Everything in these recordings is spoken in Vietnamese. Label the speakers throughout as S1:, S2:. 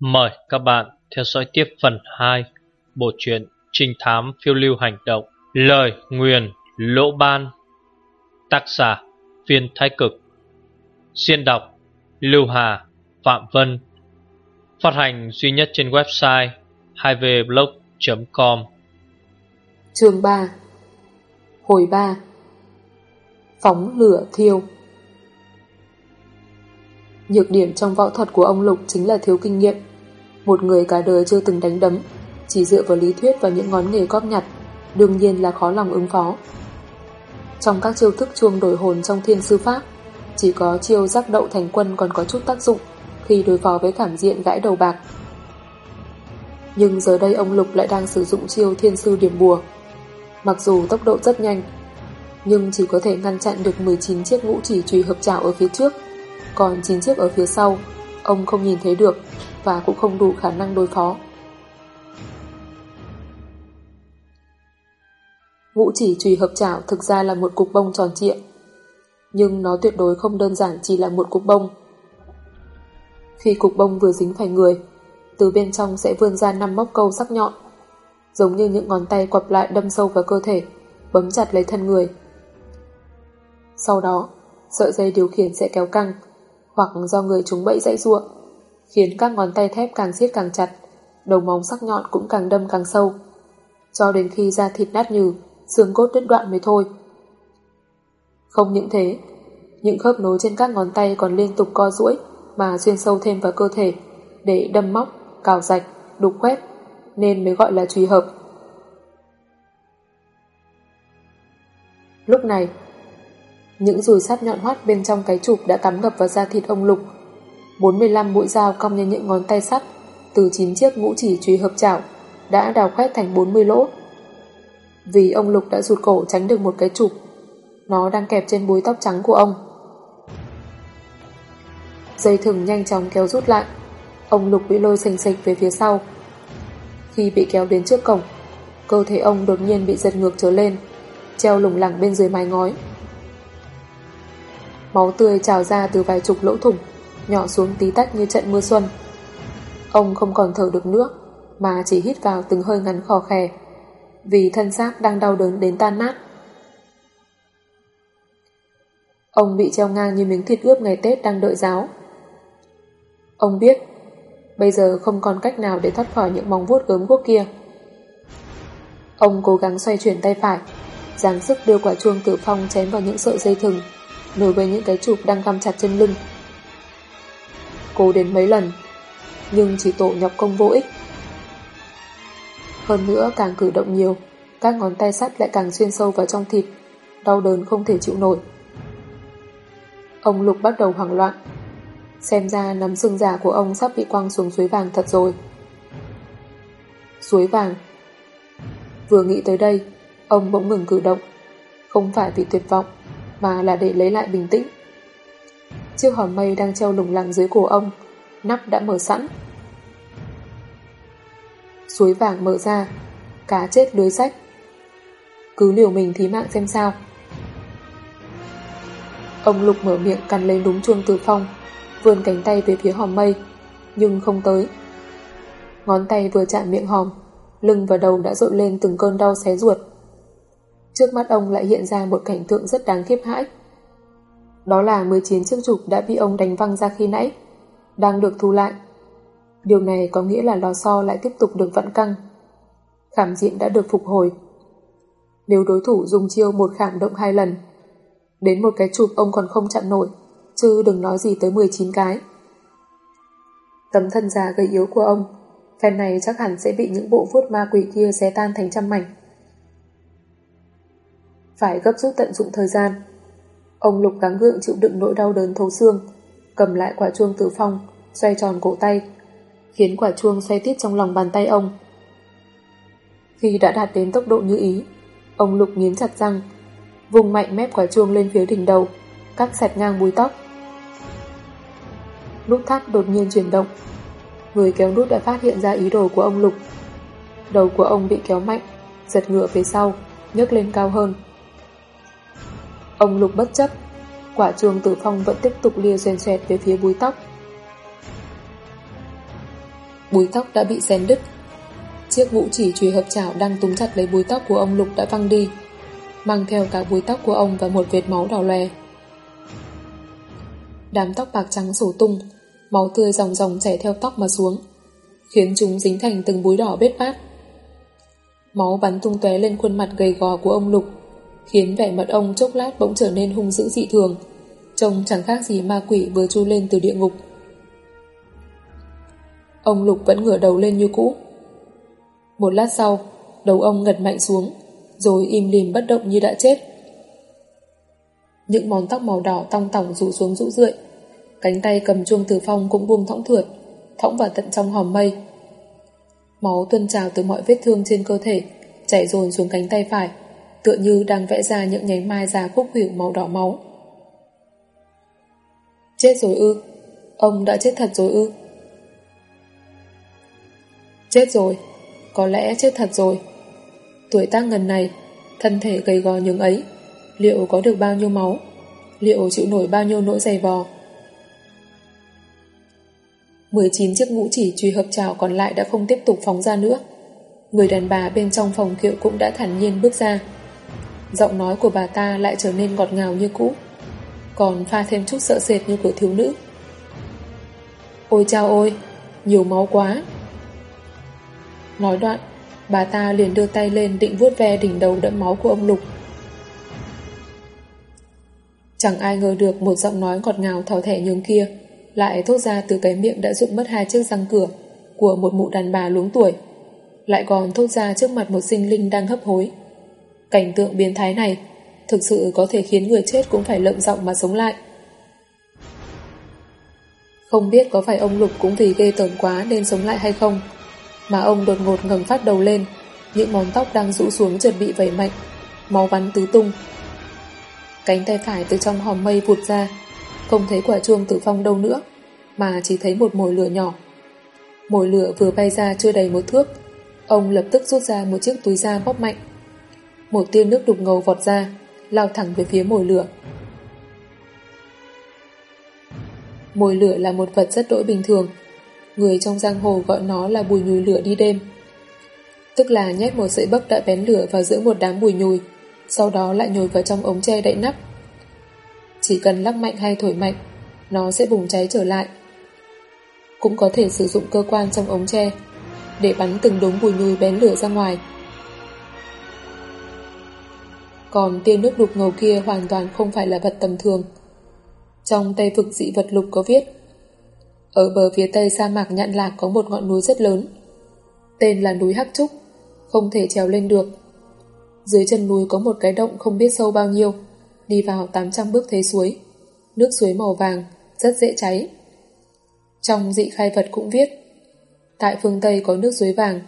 S1: Mời các bạn theo dõi tiếp phần 2 bộ truyện Trinh thám phiêu lưu hành động, Lời nguyền lỗ ban, Tác giả Viên Thái Cực. Xuyên đọc, Lưu Hà Phạm Vân. Phát hành duy nhất trên website 2vblog.com
S2: Chương 3 Hồi 3 Phóng lửa thiêu. Nhược điểm trong võ thuật của ông Lục chính là thiếu kinh nghiệm. Một người cả đời chưa từng đánh đấm, chỉ dựa vào lý thuyết và những ngón nghề cóp nhặt, đương nhiên là khó lòng ứng phó. Trong các chiêu thức chuông đổi hồn trong thiên sư pháp, chỉ có chiêu giác đậu thành quân còn có chút tác dụng khi đối phó với cảm diện gãi đầu bạc. Nhưng giờ đây ông Lục lại đang sử dụng chiêu thiên sư điểm bùa. Mặc dù tốc độ rất nhanh, nhưng chỉ có thể ngăn chặn được 19 chiếc ngũ chỉ trùy hợp trảo ở phía trước còn 9 chiếc ở phía sau, ông không nhìn thấy được và cũng không đủ khả năng đối phó. Ngũ chỉ trùy hợp chảo thực ra là một cục bông tròn trịa, nhưng nó tuyệt đối không đơn giản chỉ là một cục bông. Khi cục bông vừa dính phải người, từ bên trong sẽ vươn ra năm móc câu sắc nhọn, giống như những ngón tay quặp lại đâm sâu vào cơ thể, bấm chặt lấy thân người. Sau đó, sợi dây điều khiển sẽ kéo căng, hoặc do người chúng bẫy dãy ruộng, khiến các ngón tay thép càng siết càng chặt, đầu móng sắc nhọn cũng càng đâm càng sâu, cho đến khi da thịt nát nhừ, xương cốt đứt đoạn mới thôi. Không những thế, những khớp nối trên các ngón tay còn liên tục co duỗi mà xuyên sâu thêm vào cơ thể để đâm móc, cào rạch, đục khoét, nên mới gọi là truy hợp. Lúc này, những rùi sắt nhọn hoắt bên trong cái chụp đã cắm ngập vào da thịt ông Lục. 45 mũi dao cong như những ngón tay sắt, từ 9 chiếc ngũ chỉ truy hợp chảo, đã đào khoét thành 40 lỗ. Vì ông Lục đã rụt cổ tránh được một cái chụp, nó đang kẹp trên búi tóc trắng của ông. Dây thừng nhanh chóng kéo rút lại, ông Lục bị lôi sành sạch về phía sau. Khi bị kéo đến trước cổng, cơ thể ông đột nhiên bị giật ngược trở lên, treo lủng lẳng bên dưới mái ngói. Máu tươi trào ra từ vài chục lỗ thủng, nhỏ xuống tí tách như trận mưa xuân. Ông không còn thở được nữa, mà chỉ hít vào từng hơi ngắn khò khè, vì thân xác đang đau đớn đến tan nát. Ông bị treo ngang như miếng thịt ướp ngày Tết đang đợi giáo. Ông biết, bây giờ không còn cách nào để thoát khỏi những móng vuốt gớm guốc kia. Ông cố gắng xoay chuyển tay phải, dáng sức đưa quả chuông tử phong chém vào những sợi dây thừng đối với những cái chụp đang găm chặt trên lưng. Cố đến mấy lần, nhưng chỉ tổ nhọc công vô ích. Hơn nữa càng cử động nhiều, các ngón tay sắt lại càng xuyên sâu vào trong thịt, đau đớn không thể chịu nổi. Ông Lục bắt đầu hoảng loạn. Xem ra nắm xương giả của ông sắp bị quăng xuống suối vàng thật rồi. Suối vàng Vừa nghĩ tới đây, ông bỗng ngừng cử động. Không phải vì tuyệt vọng, mà là để lấy lại bình tĩnh. Chiếc hòm mây đang treo lủng lẳng dưới cổ ông, nắp đã mở sẵn. Suối vàng mở ra, cá chết lưới sách. Cứ liều mình thí mạng xem sao. Ông Lục mở miệng cắn lên đúng chuông từ phong, vươn cánh tay về phía hòm mây, nhưng không tới. Ngón tay vừa chạm miệng hòm, lưng và đầu đã rộn lên từng cơn đau xé ruột. Trước mắt ông lại hiện ra một cảnh tượng rất đáng khiếp hãi. Đó là 19 chiếc trục đã bị ông đánh văng ra khi nãy, đang được thu lại. Điều này có nghĩa là lò xo lại tiếp tục được vận căng. Khảm diện đã được phục hồi. Nếu đối thủ dùng chiêu một khảm động hai lần, đến một cái chụp ông còn không chặn nổi, chứ đừng nói gì tới 19 cái. Tấm thân già gầy yếu của ông, phen này chắc hẳn sẽ bị những bộ vuốt ma quỷ kia xé tan thành trăm mảnh phải gấp rút tận dụng thời gian. Ông Lục gắng gượng chịu đựng nỗi đau đớn thấu xương, cầm lại quả chuông từ phong, xoay tròn cổ tay, khiến quả chuông xoay tít trong lòng bàn tay ông. Khi đã đạt đến tốc độ như ý, ông Lục nghiến chặt răng, vùng mạnh mép quả chuông lên phía đỉnh đầu, cắt sạch ngang búi tóc. Nút thắt đột nhiên chuyển động, người kéo nút đã phát hiện ra ý đồ của ông Lục. Đầu của ông bị kéo mạnh, giật ngựa phía sau, nhấc lên cao hơn. Ông Lục bất chấp, quả chuông tử phong vẫn tiếp tục lia xoèn xoẹt về phía búi tóc. Búi tóc đã bị xén đứt. Chiếc vũ chỉ chùy hợp chảo đang túm chặt lấy búi tóc của ông Lục đã văng đi, mang theo cả búi tóc của ông và một vệt máu đỏ lòe. Đám tóc bạc trắng sổ tung, máu tươi dòng dòng chảy theo tóc mà xuống, khiến chúng dính thành từng búi đỏ bết bát. Máu bắn tung tóe lên khuôn mặt gầy gò của ông Lục, khiến vẻ mặt ông chốc lát bỗng trở nên hung dữ dị thường, trông chẳng khác gì ma quỷ vừa chui lên từ địa ngục. Ông Lục vẫn ngửa đầu lên như cũ. Một lát sau, đầu ông ngật mạnh xuống, rồi im lìm bất động như đã chết. Những món tóc màu đỏ tong tỏng rủ xuống rũ rượi, cánh tay cầm chuông từ phong cũng buông thõng thượt, thõng vào tận trong hòm mây. Máu tuân trào từ mọi vết thương trên cơ thể, chảy dồn xuống cánh tay phải, tựa như đang vẽ ra những nhánh mai già khúc khỉu màu đỏ máu. Chết rồi ư? Ông đã chết thật rồi ư? Chết rồi, có lẽ chết thật rồi. Tuổi tác ngần này, thân thể gầy gò những ấy, liệu có được bao nhiêu máu? Liệu chịu nổi bao nhiêu nỗi dày vò? 19 chiếc ngũ chỉ truy hợp trào còn lại đã không tiếp tục phóng ra nữa. Người đàn bà bên trong phòng kiệu cũng đã thản nhiên bước ra. Giọng nói của bà ta lại trở nên ngọt ngào như cũ, còn pha thêm chút sợ sệt như của thiếu nữ. Ôi chao ôi, nhiều máu quá. Nói đoạn, bà ta liền đưa tay lên định vuốt ve đỉnh đầu đẫm máu của ông Lục. Chẳng ai ngờ được một giọng nói ngọt ngào thỏ thẻ nhường kia lại thốt ra từ cái miệng đã rụng mất hai chiếc răng cửa của một mụ đàn bà luống tuổi, lại còn thốt ra trước mặt một sinh linh đang hấp hối. Cảnh tượng biến thái này thực sự có thể khiến người chết cũng phải lợm giọng mà sống lại. Không biết có phải ông Lục cũng vì ghê tởm quá nên sống lại hay không, mà ông đột ngột ngẩng phát đầu lên, những món tóc đang rũ xuống chợt bị vẩy mạnh, máu bắn tứ tung. Cánh tay phải từ trong hòm mây vụt ra, không thấy quả chuông tử phong đâu nữa, mà chỉ thấy một mồi lửa nhỏ. Mồi lửa vừa bay ra chưa đầy một thước, ông lập tức rút ra một chiếc túi da bóp mạnh. Một tia nước đục ngầu vọt ra, lao thẳng về phía mồi lửa. Mồi lửa là một vật rất đỗi bình thường, người trong giang hồ gọi nó là bùi nhùi lửa đi đêm. Tức là nhét một sợi bấc đã bén lửa vào giữa một đám bùi nhùi, sau đó lại nhồi vào trong ống tre đậy nắp. Chỉ cần lắc mạnh hay thổi mạnh, nó sẽ bùng cháy trở lại. Cũng có thể sử dụng cơ quan trong ống tre để bắn từng đống bùi nhùi bén lửa ra ngoài. Còn tiên nước đục ngầu kia hoàn toàn không phải là vật tầm thường. Trong Tây vực dị vật lục có viết Ở bờ phía tây sa mạc nhạn lạc có một ngọn núi rất lớn. Tên là núi Hắc Trúc, không thể trèo lên được. Dưới chân núi có một cái động không biết sâu bao nhiêu, đi vào 800 bước thấy suối. Nước suối màu vàng, rất dễ cháy. Trong dị khai vật cũng viết Tại phương Tây có nước suối vàng,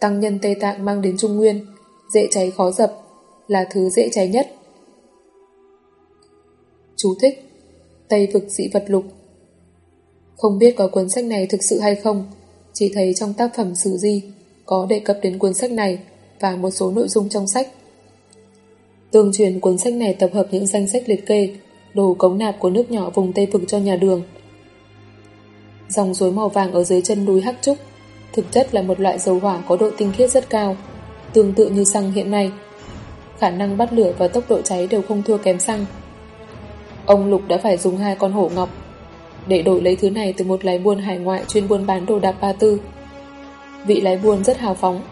S2: tăng nhân Tây Tạng mang đến Trung Nguyên, dễ cháy khó dập, là thứ dễ cháy nhất. Chú thích Tây vực dị vật lục Không biết có cuốn sách này thực sự hay không, chỉ thấy trong tác phẩm Sử Di có đề cập đến cuốn sách này và một số nội dung trong sách. Tương truyền cuốn sách này tập hợp những danh sách liệt kê đồ cống nạp của nước nhỏ vùng Tây Vực cho nhà đường. Dòng suối màu vàng ở dưới chân núi Hắc Trúc thực chất là một loại dầu hỏa có độ tinh khiết rất cao, tương tự như xăng hiện nay. Khả năng bắt lửa và tốc độ cháy đều không thua kém xăng. Ông Lục đã phải dùng hai con hổ ngọc để đổi lấy thứ này từ một lái buôn hải ngoại chuyên buôn bán đồ đạc ba tư. Vị lái buôn rất hào phóng,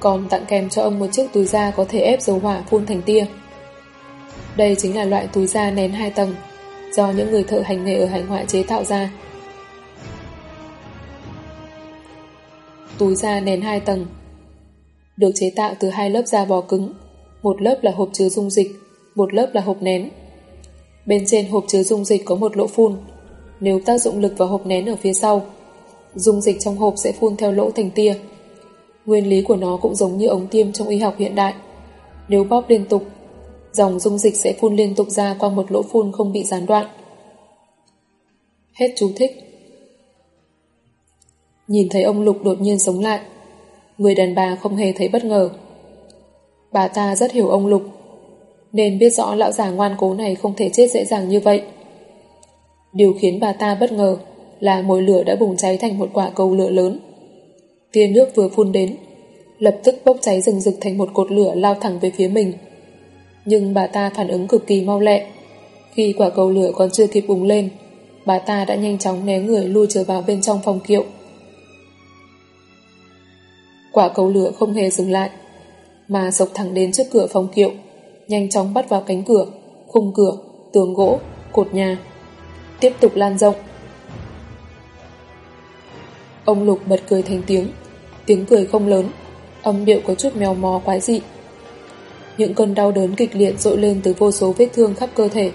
S2: còn tặng kèm cho ông một chiếc túi da có thể ép dầu hỏa phun thành tia. Đây chính là loại túi da nén hai tầng do những người thợ hành nghề ở hải ngoại chế tạo ra. Túi da nén hai tầng được chế tạo từ hai lớp da bò cứng, một lớp là hộp chứa dung dịch, một lớp là hộp nén. Bên trên hộp chứa dung dịch có một lỗ phun. Nếu tác dụng lực vào hộp nén ở phía sau, dung dịch trong hộp sẽ phun theo lỗ thành tia. Nguyên lý của nó cũng giống như ống tiêm trong y học hiện đại. Nếu bóp liên tục, dòng dung dịch sẽ phun liên tục ra qua một lỗ phun không bị gián đoạn. Hết chú thích. Nhìn thấy ông Lục đột nhiên sống lại, người đàn bà không hề thấy bất ngờ. Bà ta rất hiểu ông Lục, nên biết rõ lão già ngoan cố này không thể chết dễ dàng như vậy. Điều khiến bà ta bất ngờ là mồi lửa đã bùng cháy thành một quả cầu lửa lớn, Tia nước vừa phun đến, lập tức bốc cháy rừng rực thành một cột lửa lao thẳng về phía mình. Nhưng bà ta phản ứng cực kỳ mau lẹ. Khi quả cầu lửa còn chưa kịp bùng lên, bà ta đã nhanh chóng né người lui trở vào bên trong phòng kiệu. Quả cầu lửa không hề dừng lại, mà sộc thẳng đến trước cửa phòng kiệu, nhanh chóng bắt vào cánh cửa, khung cửa, tường gỗ, cột nhà. Tiếp tục lan rộng. Ông Lục bật cười thành tiếng, tiếng cười không lớn, âm điệu có chút mèo mò quái dị. Những cơn đau đớn kịch liệt dội lên từ vô số vết thương khắp cơ thể,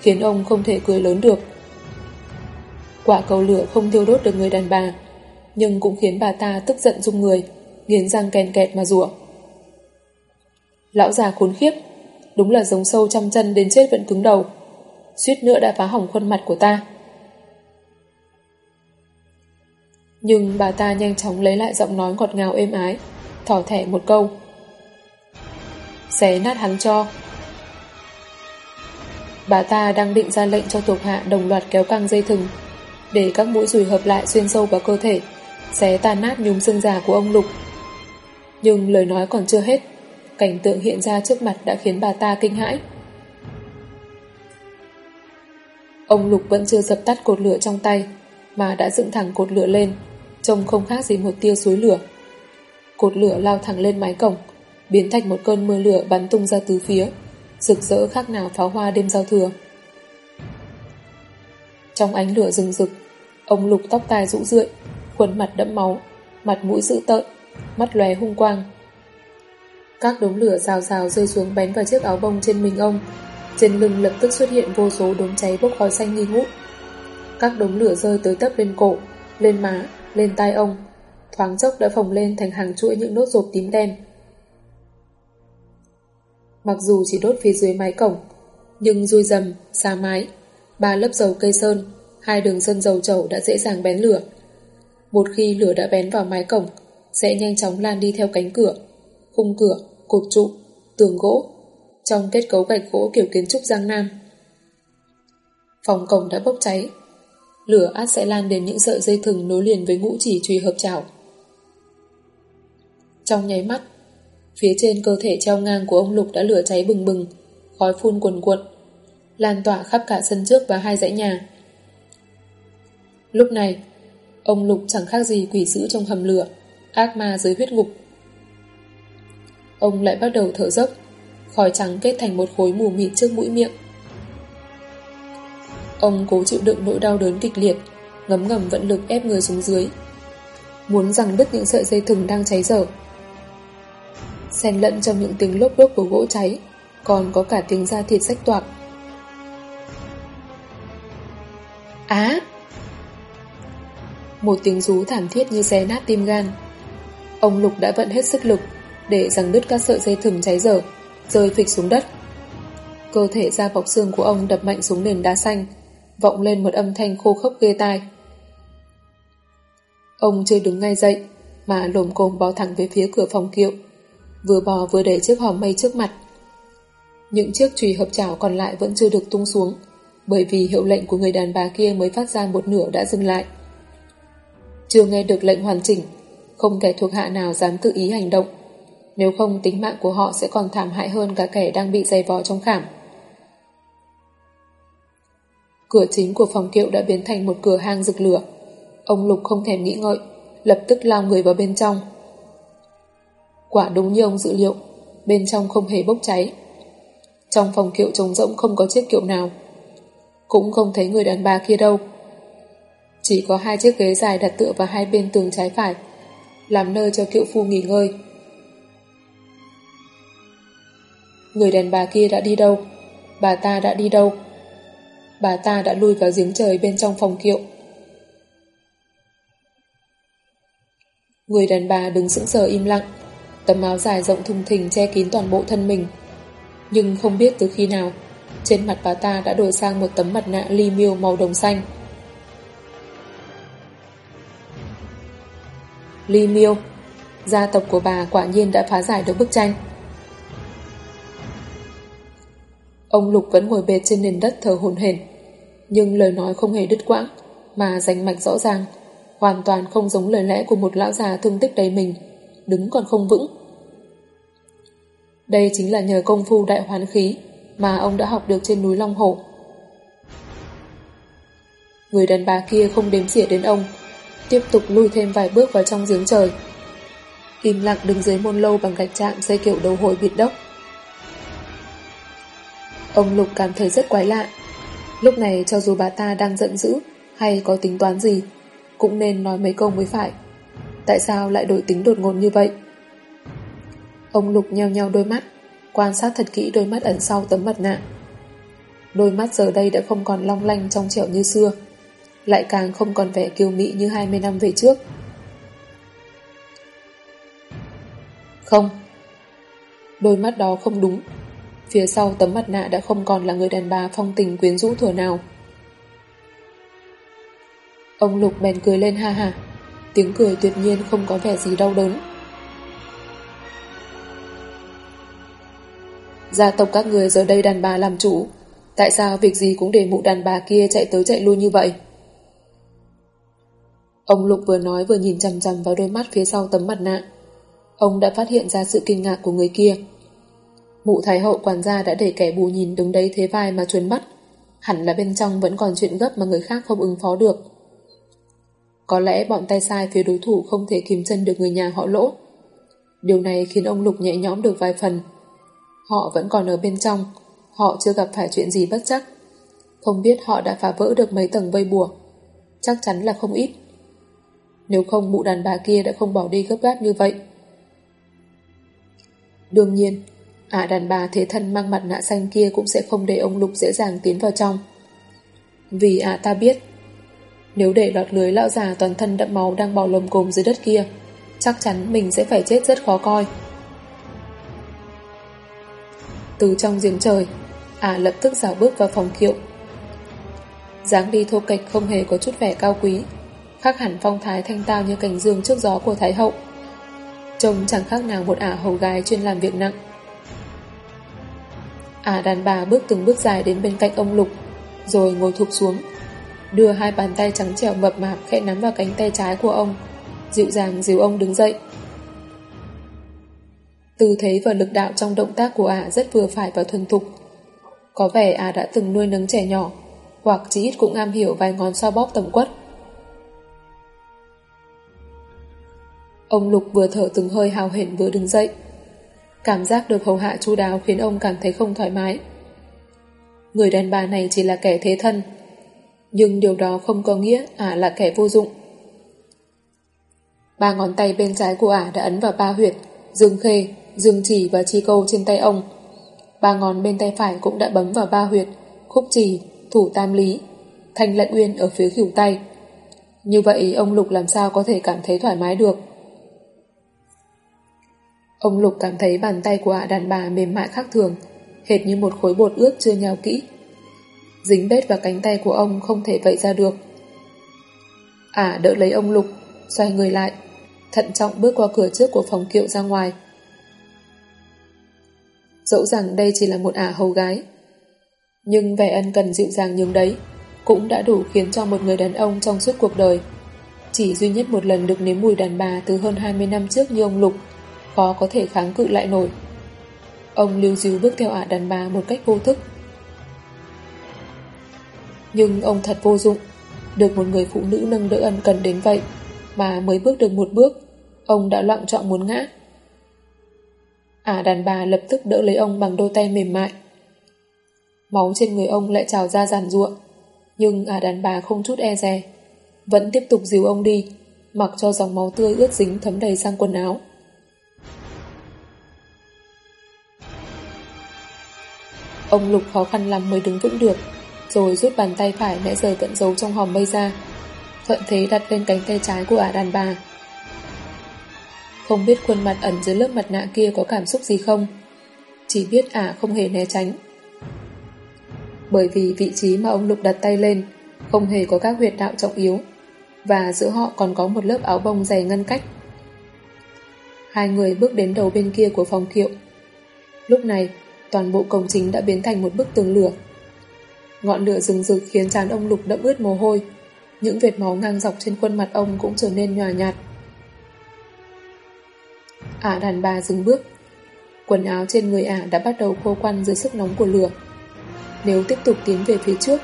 S2: khiến ông không thể cười lớn được. Quả cầu lửa không thiêu đốt được người đàn bà, nhưng cũng khiến bà ta tức giận rung người, nghiến răng kèn kẹt mà rủa. Lão già khốn khiếp, đúng là giống sâu trăm chân đến chết vẫn cứng đầu. Suýt nữa đã phá hỏng khuôn mặt của ta. Nhưng bà ta nhanh chóng lấy lại giọng nói ngọt ngào êm ái, thỏ thẻ một câu. Xé nát hắn cho. Bà ta đang định ra lệnh cho thuộc hạ đồng loạt kéo căng dây thừng, để các mũi rùi hợp lại xuyên sâu vào cơ thể, xé tan nát nhúm xương già của ông Lục. Nhưng lời nói còn chưa hết, cảnh tượng hiện ra trước mặt đã khiến bà ta kinh hãi. Ông Lục vẫn chưa dập tắt cột lửa trong tay, mà đã dựng thẳng cột lửa lên, trông không khác gì một tia suối lửa. Cột lửa lao thẳng lên mái cổng, biến thành một cơn mưa lửa bắn tung ra tứ phía, rực rỡ khác nào pháo hoa đêm giao thừa. Trong ánh lửa rừng rực, ông Lục tóc tai rũ rượi, khuôn mặt đẫm máu, mặt mũi dữ tợn, mắt lóe hung quang. Các đống lửa rào rào rơi xuống bén vào chiếc áo bông trên mình ông. Trên lưng lập tức xuất hiện vô số đống cháy bốc khói xanh nghi ngút. Các đống lửa rơi tới tấp lên cổ, lên má, lên tai ông. Thoáng chốc đã phồng lên thành hàng chuỗi những nốt rộp tím đen. Mặc dù chỉ đốt phía dưới mái cổng, nhưng rui dầm, xa mái, ba lớp dầu cây sơn, hai đường sơn dầu chậu đã dễ dàng bén lửa. Một khi lửa đã bén vào mái cổng, sẽ nhanh chóng lan đi theo cánh cửa, khung cửa, cột trụ, tường gỗ, trong kết cấu gạch gỗ kiểu kiến trúc Giang Nam. Phòng cổng đã bốc cháy, lửa át sẽ lan đến những sợi dây thừng nối liền với ngũ chỉ truy hợp chảo. Trong nháy mắt, phía trên cơ thể treo ngang của ông Lục đã lửa cháy bừng bừng, khói phun cuồn cuộn, lan tỏa khắp cả sân trước và hai dãy nhà. Lúc này, ông Lục chẳng khác gì quỷ dữ trong hầm lửa, ác ma dưới huyết ngục. Ông lại bắt đầu thở dốc, khói trắng kết thành một khối mù mịt trước mũi miệng. Ông cố chịu đựng nỗi đau đớn kịch liệt, ngấm ngầm vận lực ép người xuống dưới. Muốn rằng đứt những sợi dây thừng đang cháy dở. Xen lẫn trong những tiếng lốp đốp của gỗ cháy, còn có cả tiếng da thịt rách toạc. Á! Một tiếng rú thảm thiết như xé nát tim gan. Ông Lục đã vận hết sức lực để giằng đứt các sợi dây thừng cháy dở, rơi phịch xuống đất. Cơ thể da bọc xương của ông đập mạnh xuống nền đá xanh, vọng lên một âm thanh khô khốc ghê tai. Ông chưa đứng ngay dậy, mà lồm cồm bò thẳng về phía cửa phòng kiệu, vừa bò vừa đẩy chiếc hòm mây trước mặt. Những chiếc chùy hợp chảo còn lại vẫn chưa được tung xuống, bởi vì hiệu lệnh của người đàn bà kia mới phát ra một nửa đã dừng lại. Chưa nghe được lệnh hoàn chỉnh, không kẻ thuộc hạ nào dám tự ý hành động, nếu không tính mạng của họ sẽ còn thảm hại hơn cả kẻ đang bị dày vò trong khảm. Cửa chính của phòng kiệu đã biến thành một cửa hang rực lửa. Ông Lục không thèm nghĩ ngợi, lập tức lao người vào bên trong. Quả đúng như ông dự liệu, bên trong không hề bốc cháy. Trong phòng kiệu trống rỗng không có chiếc kiệu nào. Cũng không thấy người đàn bà kia đâu. Chỉ có hai chiếc ghế dài đặt tựa vào hai bên tường trái phải, làm nơi cho kiệu phu nghỉ ngơi. Người đàn bà kia đã đi đâu? Bà ta đã đi đâu? Bà ta đã lui vào giếng trời bên trong phòng kiệu. Người đàn bà đứng sững sờ im lặng, tấm áo dài rộng thùng thình che kín toàn bộ thân mình. Nhưng không biết từ khi nào, trên mặt bà ta đã đổi sang một tấm mặt nạ ly miêu màu đồng xanh. Ly miêu, gia tộc của bà quả nhiên đã phá giải được bức tranh. Ông Lục vẫn ngồi bệt trên nền đất thờ hồn hển nhưng lời nói không hề đứt quãng, mà rành mạch rõ ràng, hoàn toàn không giống lời lẽ của một lão già thương tích đầy mình, đứng còn không vững. Đây chính là nhờ công phu đại hoán khí mà ông đã học được trên núi Long Hổ. Người đàn bà kia không đếm xỉa đến ông, tiếp tục lui thêm vài bước vào trong giếng trời. Im lặng đứng dưới môn lâu bằng gạch chạm xây kiểu đầu hồi biệt đốc. Ông Lục cảm thấy rất quái lạ. Lúc này cho dù bà ta đang giận dữ hay có tính toán gì, cũng nên nói mấy câu mới phải. Tại sao lại đổi tính đột ngột như vậy? Ông Lục nheo nheo đôi mắt, quan sát thật kỹ đôi mắt ẩn sau tấm mặt nạ. Đôi mắt giờ đây đã không còn long lanh trong trẻo như xưa, lại càng không còn vẻ kiêu mị như 20 năm về trước. Không, đôi mắt đó không đúng. Phía sau tấm mặt nạ đã không còn là người đàn bà phong tình quyến rũ thừa nào. Ông Lục bèn cười lên ha ha, tiếng cười tuyệt nhiên không có vẻ gì đau đớn. Gia tộc các người giờ đây đàn bà làm chủ, tại sao việc gì cũng để mụ đàn bà kia chạy tới chạy lui như vậy? Ông Lục vừa nói vừa nhìn chằm chằm vào đôi mắt phía sau tấm mặt nạ. Ông đã phát hiện ra sự kinh ngạc của người kia. Mụ thái hậu quản gia đã để kẻ bù nhìn đứng đấy thế vai mà chuyến mắt. Hẳn là bên trong vẫn còn chuyện gấp mà người khác không ứng phó được. Có lẽ bọn tay sai phía đối thủ không thể kìm chân được người nhà họ lỗ. Điều này khiến ông Lục nhẹ nhõm được vài phần. Họ vẫn còn ở bên trong, họ chưa gặp phải chuyện gì bất chắc. Không biết họ đã phá vỡ được mấy tầng vây bùa. Chắc chắn là không ít. Nếu không mụ đàn bà kia đã không bỏ đi gấp gáp như vậy. Đương nhiên, ả đàn bà thế thân mang mặt nạ xanh kia cũng sẽ không để ông Lục dễ dàng tiến vào trong. Vì ả ta biết, nếu để lọt lưới lão già toàn thân đậm máu đang bò lồm cồm dưới đất kia, chắc chắn mình sẽ phải chết rất khó coi. Từ trong giếng trời, ả lập tức dào bước vào phòng kiệu. dáng đi thô kệch không hề có chút vẻ cao quý, khác hẳn phong thái thanh tao như cành dương trước gió của Thái Hậu. Trông chẳng khác nào một ả hầu gái chuyên làm việc nặng. Ả đàn bà bước từng bước dài đến bên cạnh ông Lục, rồi ngồi thụp xuống, đưa hai bàn tay trắng trẻo mập mạp khẽ nắm vào cánh tay trái của ông, dịu dàng dìu ông đứng dậy. Tư thế và lực đạo trong động tác của ả rất vừa phải và thuần thục. Có vẻ ả đã từng nuôi nấng trẻ nhỏ, hoặc chỉ ít cũng am hiểu vài ngón so bóp tầm quất. Ông Lục vừa thở từng hơi hào hển vừa đứng dậy. Cảm giác được hầu hạ chu đáo khiến ông cảm thấy không thoải mái. Người đàn bà này chỉ là kẻ thế thân, nhưng điều đó không có nghĩa ả là kẻ vô dụng. Ba ngón tay bên trái của ả đã ấn vào ba huyệt, dương khê, dương chỉ và chi câu trên tay ông. Ba ngón bên tay phải cũng đã bấm vào ba huyệt, khúc trì, thủ tam lý, thanh lận uyên ở phía khỉu tay. Như vậy ông Lục làm sao có thể cảm thấy thoải mái được. Ông Lục cảm thấy bàn tay của ả đàn bà mềm mại khác thường, hệt như một khối bột ướt chưa nhào kỹ. Dính bết vào cánh tay của ông không thể vậy ra được. Ả đỡ lấy ông Lục, xoay người lại, thận trọng bước qua cửa trước của phòng kiệu ra ngoài. Dẫu rằng đây chỉ là một ả hầu gái, nhưng vẻ ân cần dịu dàng nhường đấy cũng đã đủ khiến cho một người đàn ông trong suốt cuộc đời chỉ duy nhất một lần được nếm mùi đàn bà từ hơn 20 năm trước như ông Lục khó có thể kháng cự lại nổi. Ông lưu díu bước theo ả đàn bà một cách vô thức. Nhưng ông thật vô dụng, được một người phụ nữ nâng đỡ ân cần đến vậy, mà mới bước được một bước, ông đã loạn trọng muốn ngã. Ả đàn bà lập tức đỡ lấy ông bằng đôi tay mềm mại. Máu trên người ông lại trào ra giàn ruộng, nhưng ả đàn bà không chút e dè, vẫn tiếp tục dìu ông đi, mặc cho dòng máu tươi ướt dính thấm đầy sang quần áo. Ông Lục khó khăn lắm mới đứng vững được, rồi rút bàn tay phải nãy giờ tận giấu trong hòm mây ra, thuận thế đặt lên cánh tay trái của ả đàn bà. Không biết khuôn mặt ẩn dưới lớp mặt nạ kia có cảm xúc gì không, chỉ biết ả không hề né tránh. Bởi vì vị trí mà ông Lục đặt tay lên không hề có các huyệt đạo trọng yếu, và giữa họ còn có một lớp áo bông dày ngăn cách. Hai người bước đến đầu bên kia của phòng kiệu. Lúc này, toàn bộ công chính đã biến thành một bức tường lửa. Ngọn lửa rừng rực khiến trán ông Lục đẫm ướt mồ hôi, Những vệt máu ngang dọc trên khuôn mặt ông cũng trở nên nhòa nhạt. Ả đàn bà dừng bước. Quần áo trên người ả đã bắt đầu khô quăn dưới sức nóng của lửa. Nếu tiếp tục tiến về phía trước,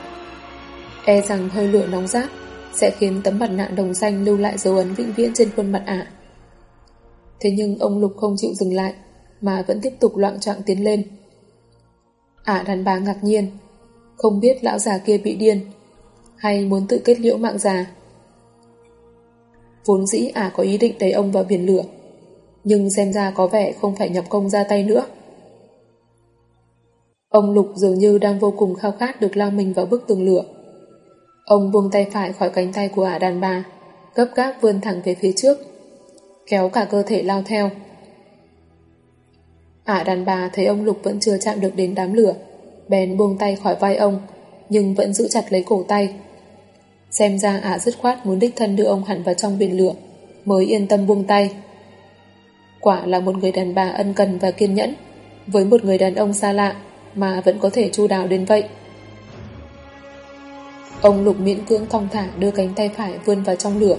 S2: e rằng hơi lửa nóng rát sẽ khiến tấm mặt nạ đồng xanh lưu lại dấu ấn vĩnh viễn trên khuôn mặt ả. Thế nhưng ông Lục không chịu dừng lại, mà vẫn tiếp tục loạn trọng tiến lên. Ả đàn bà ngạc nhiên, không biết lão già kia bị điên, hay muốn tự kết liễu mạng già. Vốn dĩ ả có ý định đẩy ông vào biển lửa, nhưng xem ra có vẻ không phải nhập công ra tay nữa. Ông Lục dường như đang vô cùng khao khát được lao mình vào bức tường lửa. Ông buông tay phải khỏi cánh tay của ả đàn bà, gấp gáp vươn thẳng về phía trước, kéo cả cơ thể lao theo. Ả đàn bà thấy ông Lục vẫn chưa chạm được đến đám lửa, bèn buông tay khỏi vai ông, nhưng vẫn giữ chặt lấy cổ tay. Xem ra ả dứt khoát muốn đích thân đưa ông hẳn vào trong biển lửa, mới yên tâm buông tay. Quả là một người đàn bà ân cần và kiên nhẫn, với một người đàn ông xa lạ mà vẫn có thể chu đáo đến vậy. Ông Lục miễn cưỡng thong thả đưa cánh tay phải vươn vào trong lửa,